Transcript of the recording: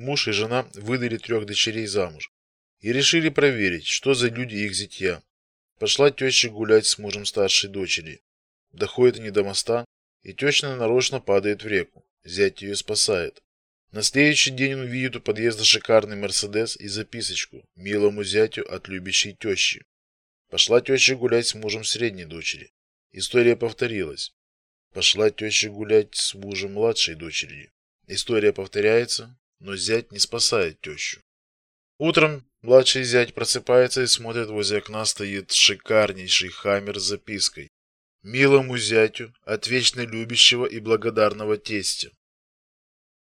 муж и жена выдали трех дочерей замуж и решили проверить, что за люди их зятья. Пошла теща гулять с мужем старшей дочери. Доходит они до моста, и теща нарочно падает в реку. Зять ее спасает. На следующий день он видит у подъезда шикарный Мерседес и записочку «Милому зятю от любящей тещи». Пошла теща гулять с мужем средней дочери. История повторилась. Пошла теща гулять с мужем младшей дочери. История повторяется, но зять не спасает тещу. Утром младший зять просыпается и смотрит возле окна стоит шикарнейший хаммер с запиской: "Милому зятю от вечно любящего и благодарного тестя".